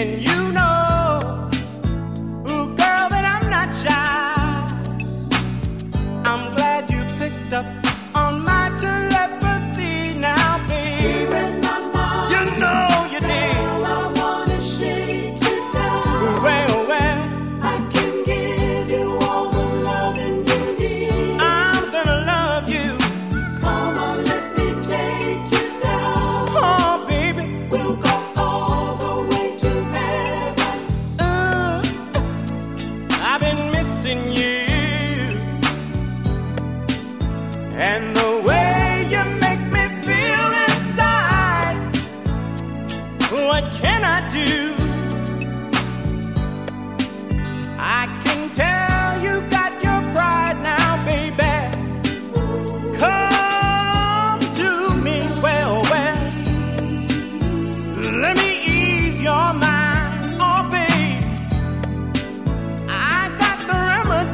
And you know, ooh, girl, that I'm not shy. I'm glad you picked up in you and the way you make me feel inside. What can I do? I